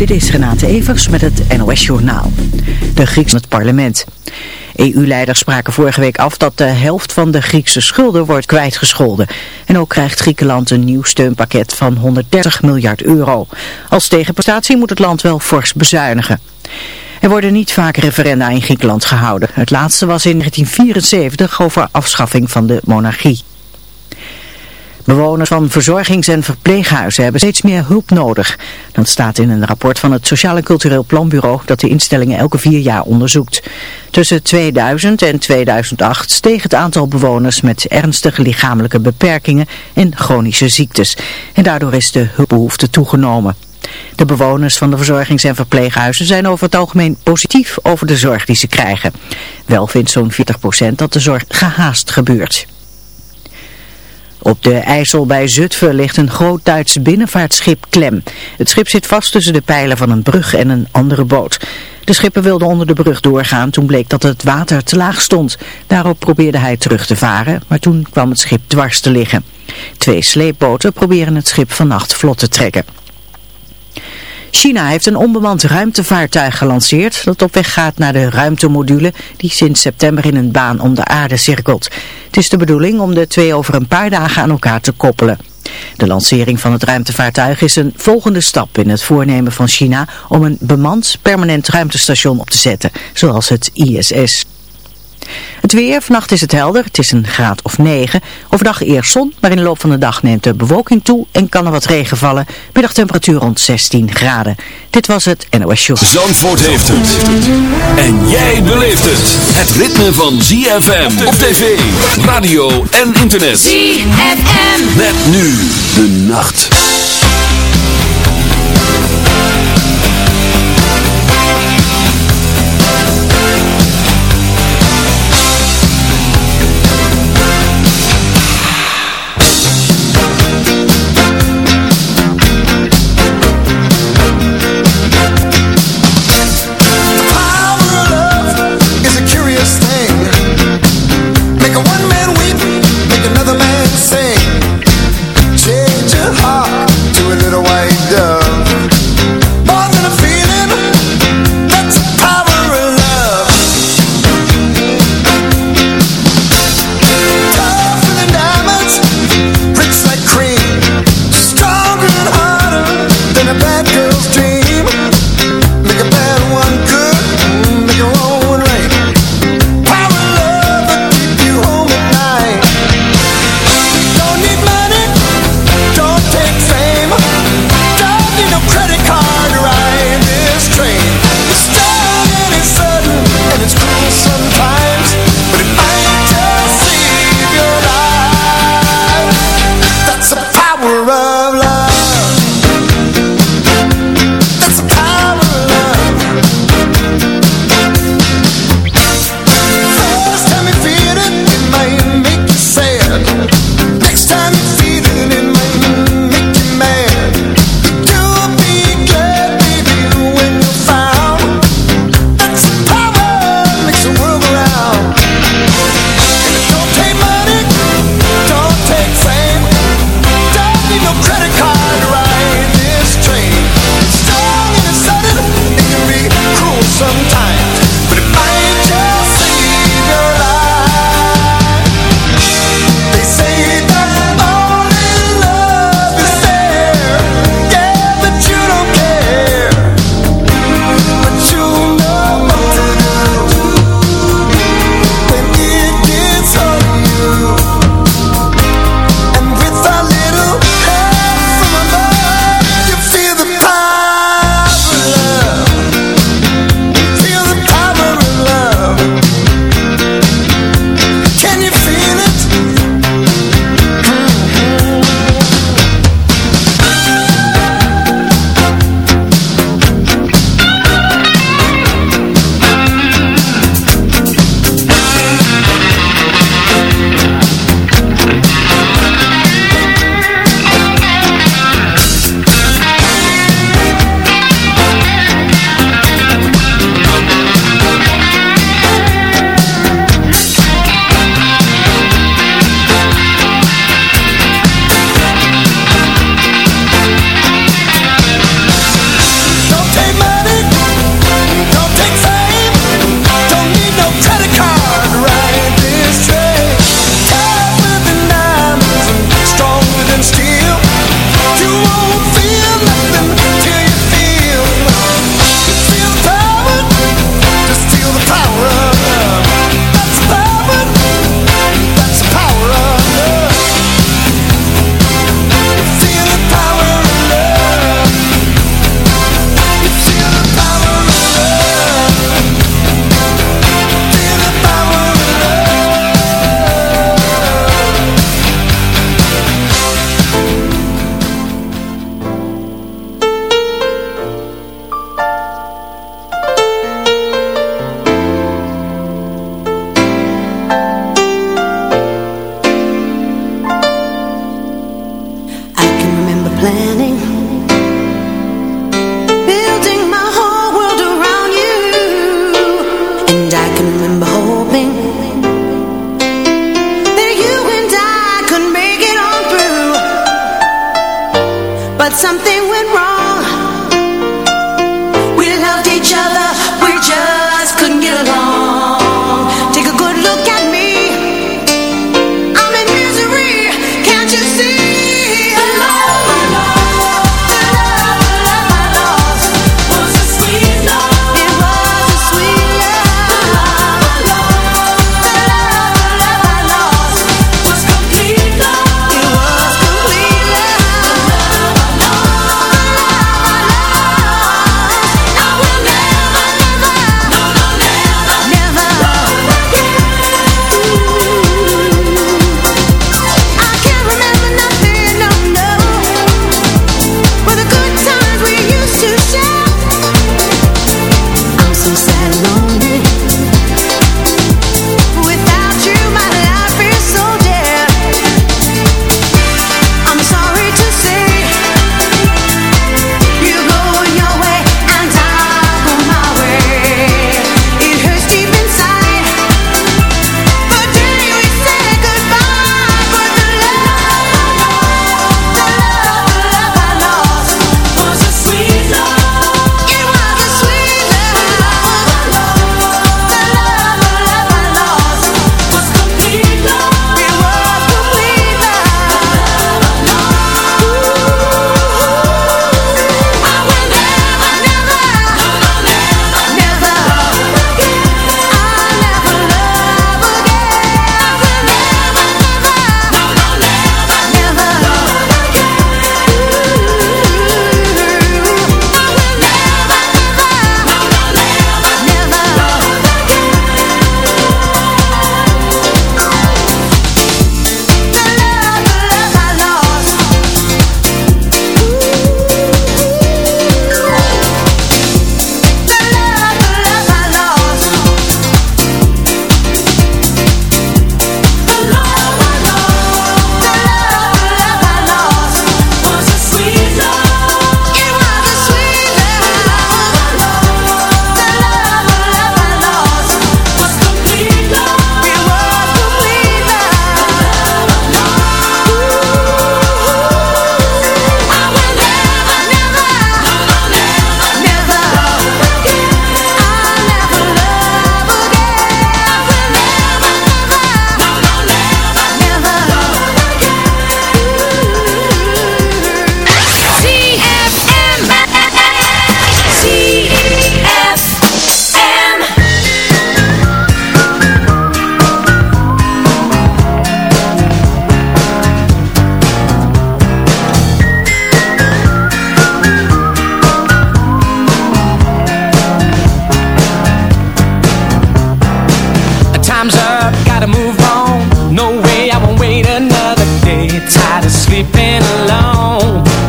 Dit is Renate Evers met het NOS Journaal. De Grieks het parlement. EU-leiders spraken vorige week af dat de helft van de Griekse schulden wordt kwijtgescholden. En ook krijgt Griekenland een nieuw steunpakket van 130 miljard euro. Als tegenprestatie moet het land wel fors bezuinigen. Er worden niet vaak referenda in Griekenland gehouden. Het laatste was in 1974 over afschaffing van de monarchie. Bewoners van verzorgings- en verpleeghuizen hebben steeds meer hulp nodig. Dat staat in een rapport van het Sociaal en Cultureel Planbureau dat de instellingen elke vier jaar onderzoekt. Tussen 2000 en 2008 steeg het aantal bewoners met ernstige lichamelijke beperkingen en chronische ziektes. En daardoor is de hulpbehoefte toegenomen. De bewoners van de verzorgings- en verpleeghuizen zijn over het algemeen positief over de zorg die ze krijgen. Wel vindt zo'n 40% dat de zorg gehaast gebeurt. Op de IJssel bij Zutphen ligt een groot Duits binnenvaartschip klem. Het schip zit vast tussen de pijlen van een brug en een andere boot. De schipper wilde onder de brug doorgaan toen bleek dat het water te laag stond. Daarop probeerde hij terug te varen, maar toen kwam het schip dwars te liggen. Twee sleepboten proberen het schip vannacht vlot te trekken. China heeft een onbemand ruimtevaartuig gelanceerd dat op weg gaat naar de ruimtemodule die sinds september in een baan om de aarde cirkelt. Het is de bedoeling om de twee over een paar dagen aan elkaar te koppelen. De lancering van het ruimtevaartuig is een volgende stap in het voornemen van China om een bemand permanent ruimtestation op te zetten, zoals het ISS. Het weer, vannacht is het helder, het is een graad of 9. Overdag eerst zon, maar in de loop van de dag neemt de bewolking toe en kan er wat regen vallen. Middagtemperatuur rond 16 graden. Dit was het NOS Show. Zandvoort heeft het. En jij beleeft het. Het ritme van ZFM op tv, radio en internet. ZFM. Met nu de nacht. time's up, gotta move on. No way I won't wait another day. Tired of sleeping alone.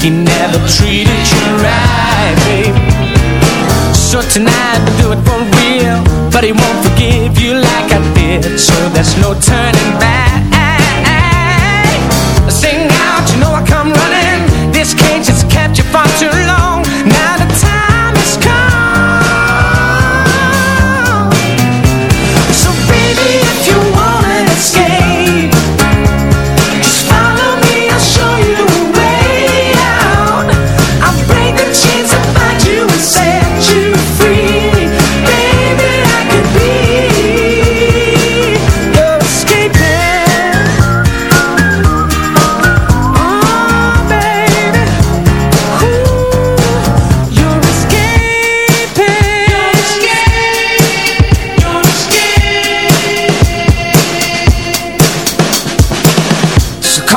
He never treated you right, babe. So tonight we'll do it for real. But he won't forgive you like I did. So there's no turning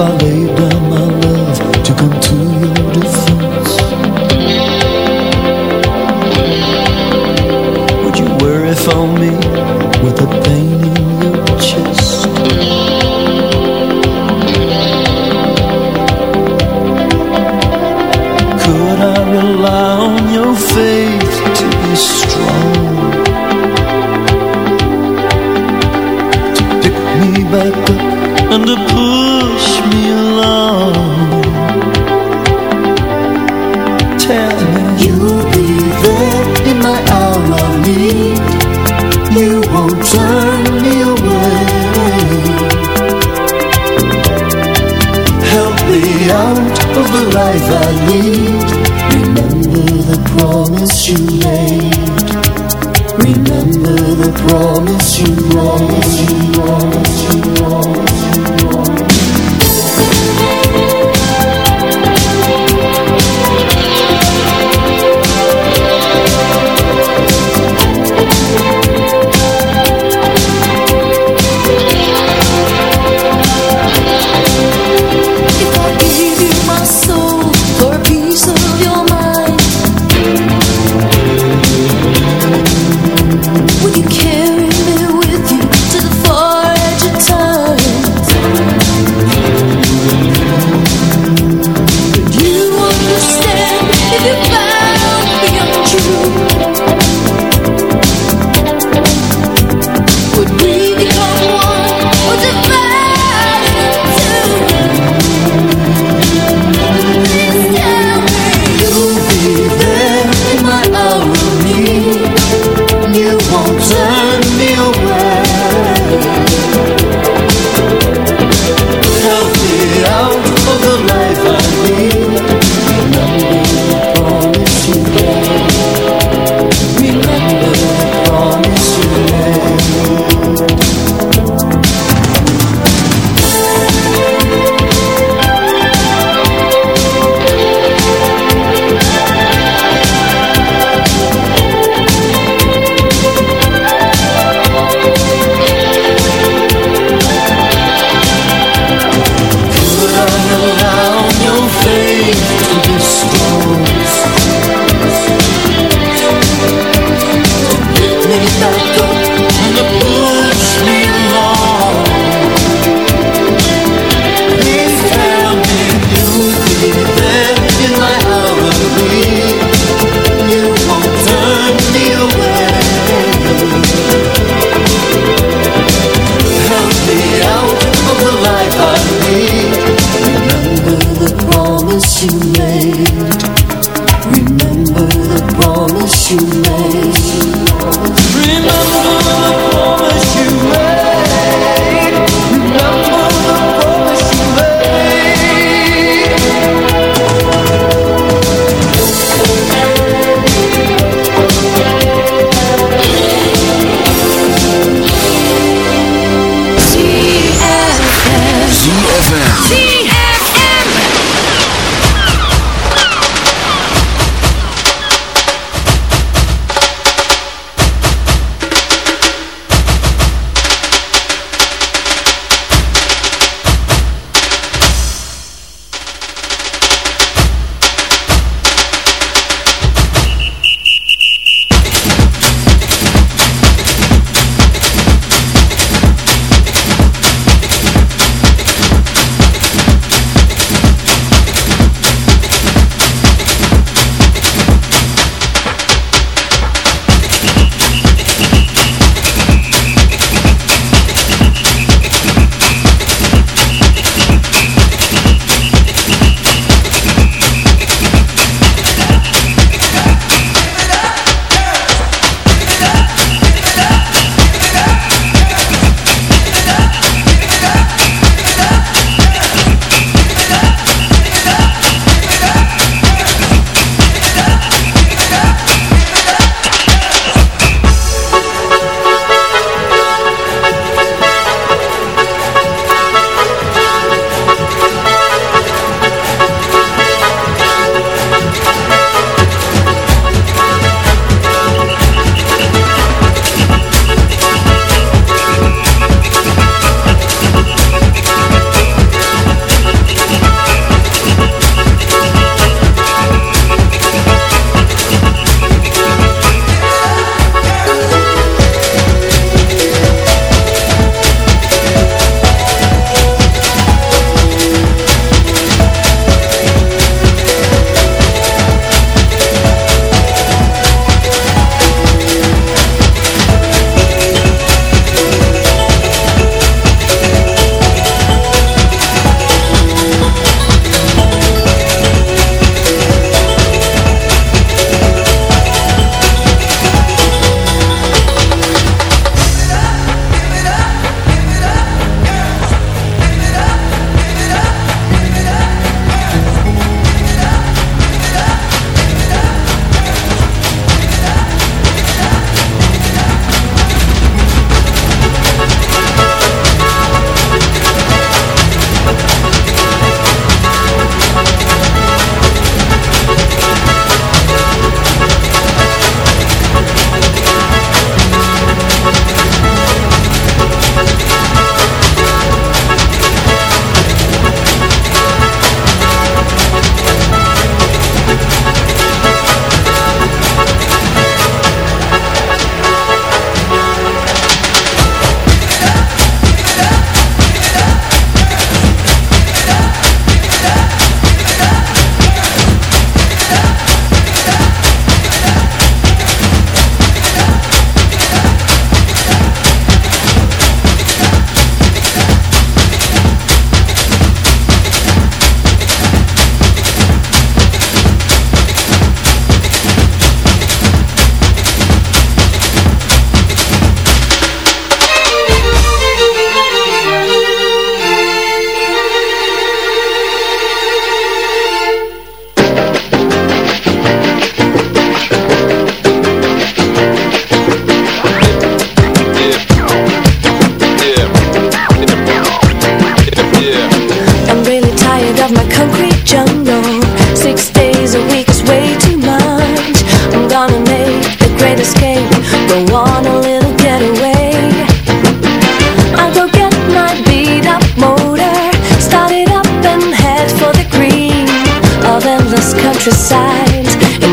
follow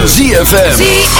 van ZFM. ZFM.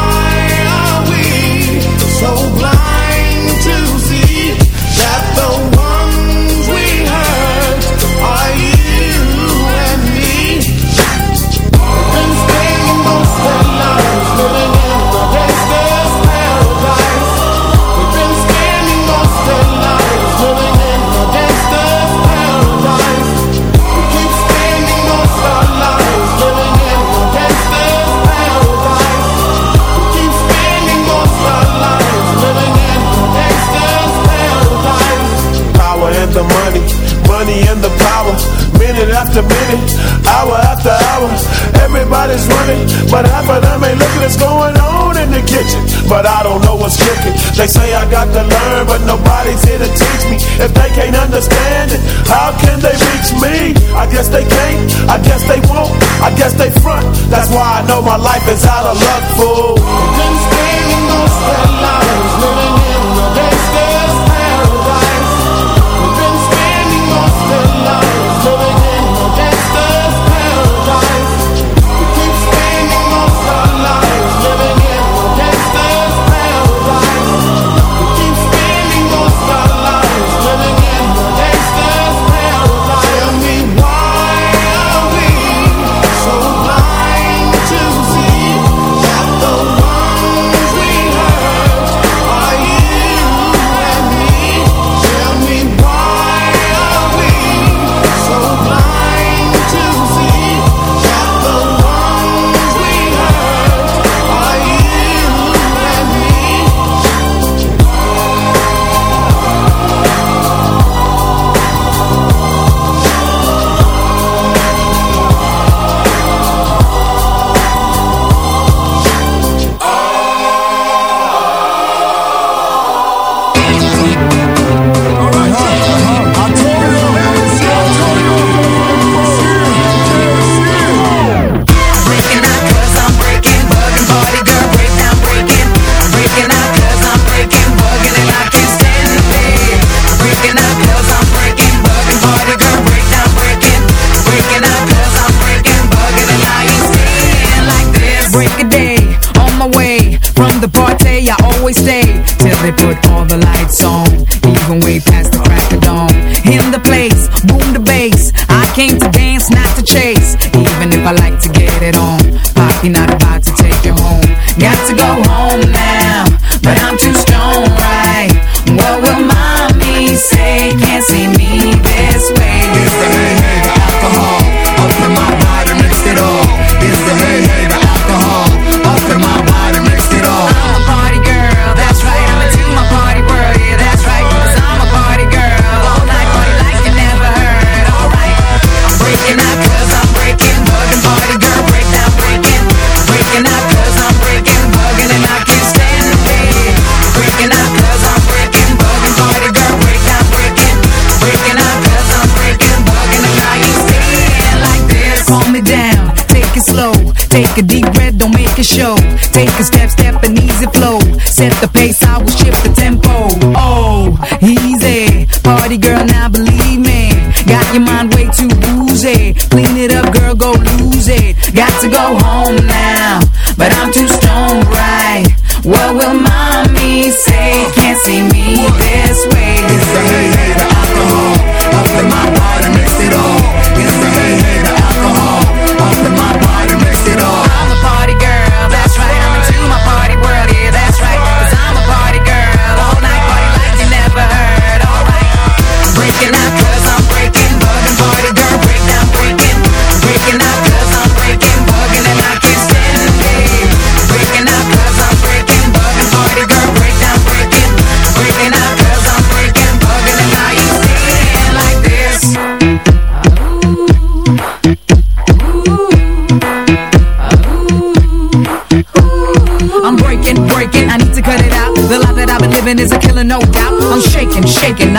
take a step, step and easy flow. Set the pace, I will shift the tempo. Oh, easy. Party girl, now believe me. Got your mind way too boozy. Clean it up, girl, go lose it. Got to go home now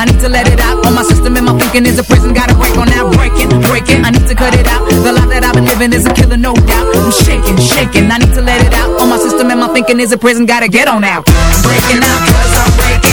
I need to let it out. All my system and my thinking is a prison. Gotta break on that breaking, breaking. I need to cut it out. The life that I've been living is a killer, no doubt. I'm shaking, shaking. I need to let it out. All my system and my thinking is a prison. Gotta get on out. Breaking out, cause I'm breaking.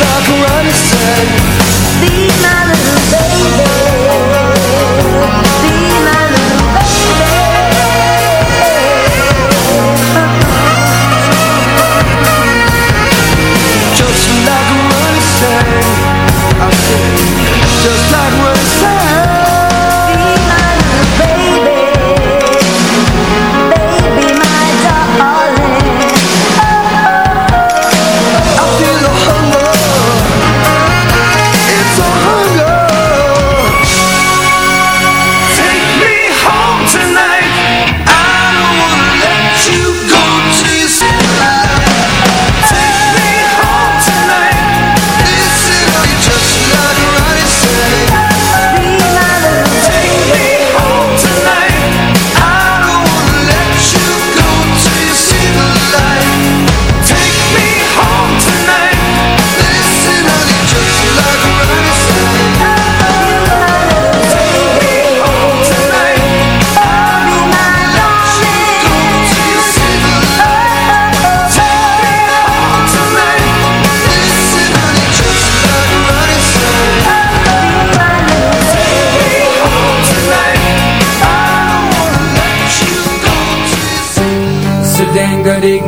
love for understood. Be my little baby.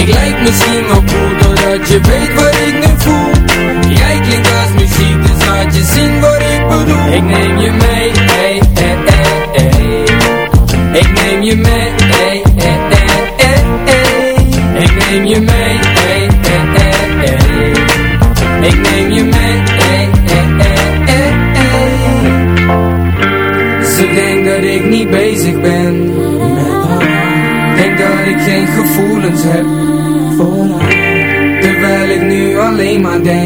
Ik lijk misschien wel cool Doordat je weet wat ik nu voel. Jij klinkt als muziek Dus laat je zien wat ik bedoel voor haar Terwijl ik nu alleen maar denk